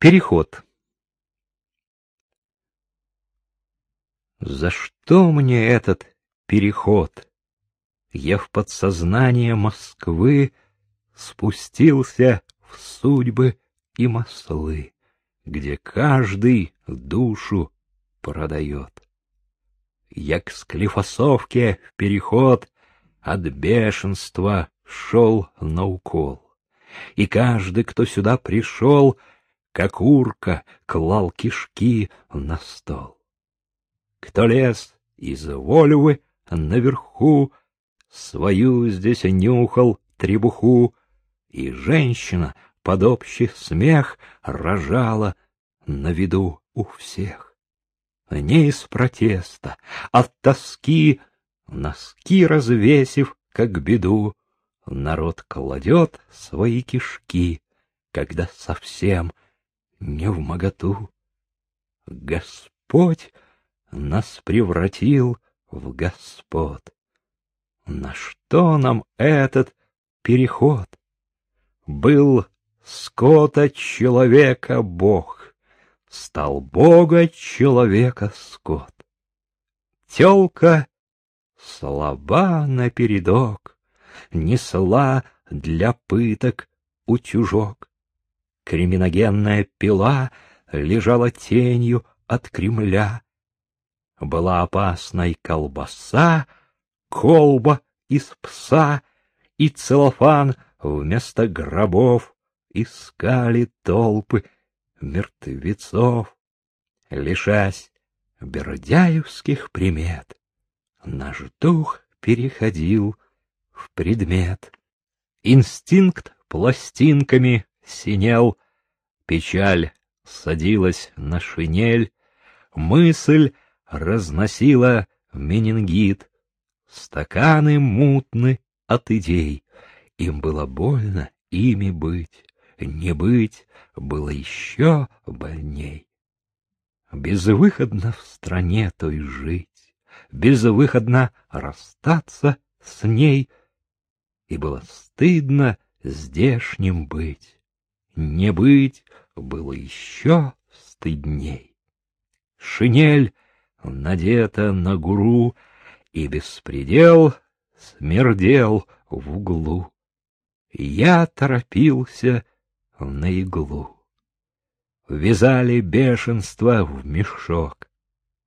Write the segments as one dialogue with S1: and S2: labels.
S1: Переход. За что мне этот переход? Я в подсознание Москвы спустился в судьбы и маслы, где каждый душу продает. Я к склифосовке в переход от бешенства шел на укол. И каждый, кто сюда пришел, как урка, клал кишки на стол. Кто лез из Вольвы наверху, свою здесь нюхал требуху, и женщина под общий смех рожала на виду у всех. Не из протеста, от тоски, носки развесив, как беду, народ кладет свои кишки, когда совсем не в моготу. Господь нас превратил в господ. На что нам этот переход? Был скота человека Бог, стал Бога человека скот. Телка слаба напередок, несла для пыток утюжок. Криминогенная пила лежала тенью от Кремля. Была опасной колбаса, колба из пса и целлофан вместо гробов искали толпы мертвецов. Лишась бердяевских примет, наш дух переходил в предмет. Инстинкт пластинками синел, печаль садилась на шинель, мысль разносила менингит, стаканы мутны от идей, им было больно ими быть, не быть было еще больней. Безвыходно в стране той жить, безвыходно расстаться с ней, и было стыдно здешним быть. Не быть было еще стыдней. Шинель надета на гуру, и беспредел смердел в углу. Я торопился на иглу. Вязали бешенство в мешок,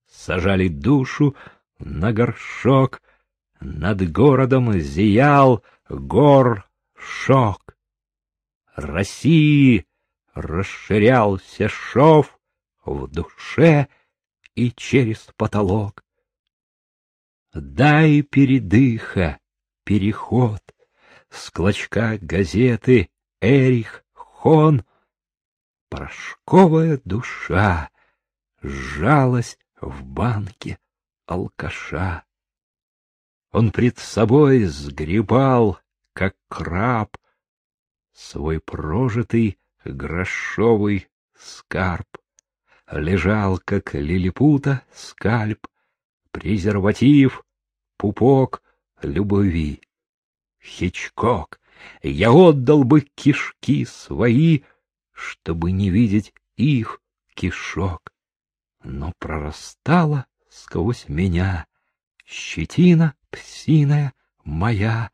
S1: сажали душу на горшок, над городом зиял гор шок. России расширялся шов в душе и через потолок. Дай передыха, переход, с клочка газеты Эрих Хон, порошковая душа сжалась в банке алкаша. Он пред собой сгребал, как краб, свой прожитый грошовый скарб. Лежал, как лилипута, скальп, презерватив, пупок любви. Хичкок, я отдал бы кишки свои, чтобы не видеть их кишок. Но прорастала сквозь меня щетина псиная моя,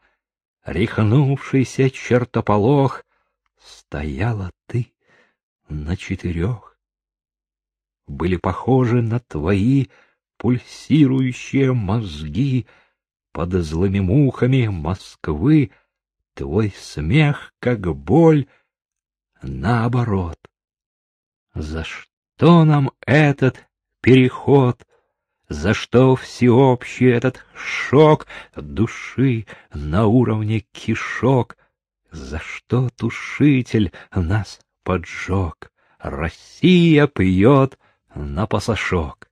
S1: рехнувшийся чертополох, стояла ты на четырех. Были похожи на твои пульсирующие мозги под злыми мухами Москвы, твой смех, как боль, наоборот. За что нам этот переход за что всеобщий этот шок души на уровне кишок? За что тушитель нас поджег? Россия пьет на пасашок.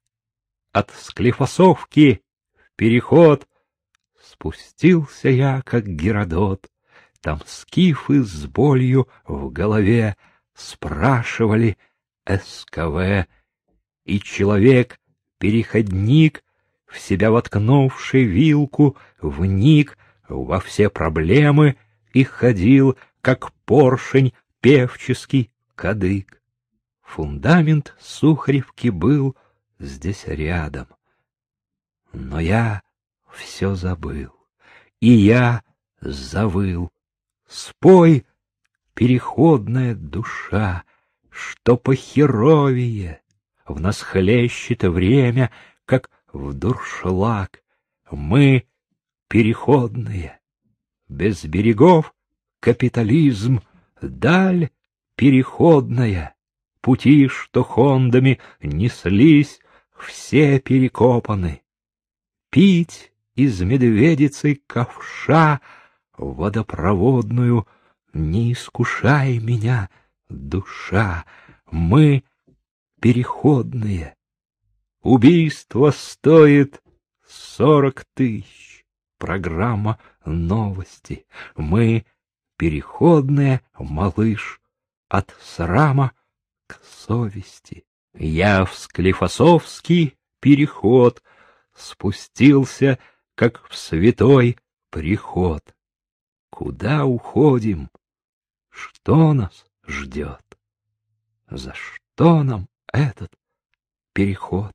S1: От склифосовки в переход спустился я, как Геродот. Там скифы с болью в голове спрашивали СКВ, и человек переходник, в себя воткнувший вилку, вник во все проблемы и ходил, как поршень певческий кадык. Фундамент Сухаревки был здесь рядом. Но я все забыл, и я завыл. Спой, переходная душа, что похеровее. В нас хлещет время, как в дуршлаг. Мы переходные, без берегов капитализм, даль переходная. Пути, что хондами неслись, все перекопаны. Пить из медведицы ковша водопроводную не искушай меня, душа, мы переходные. Убийство стоит сорок тысяч. Программа новости. Мы переходные, малыш, от срама к совести. Я в Склифосовский переход спустился, как в святой приход. Куда уходим? Что нас ждет? За что нам этот переход?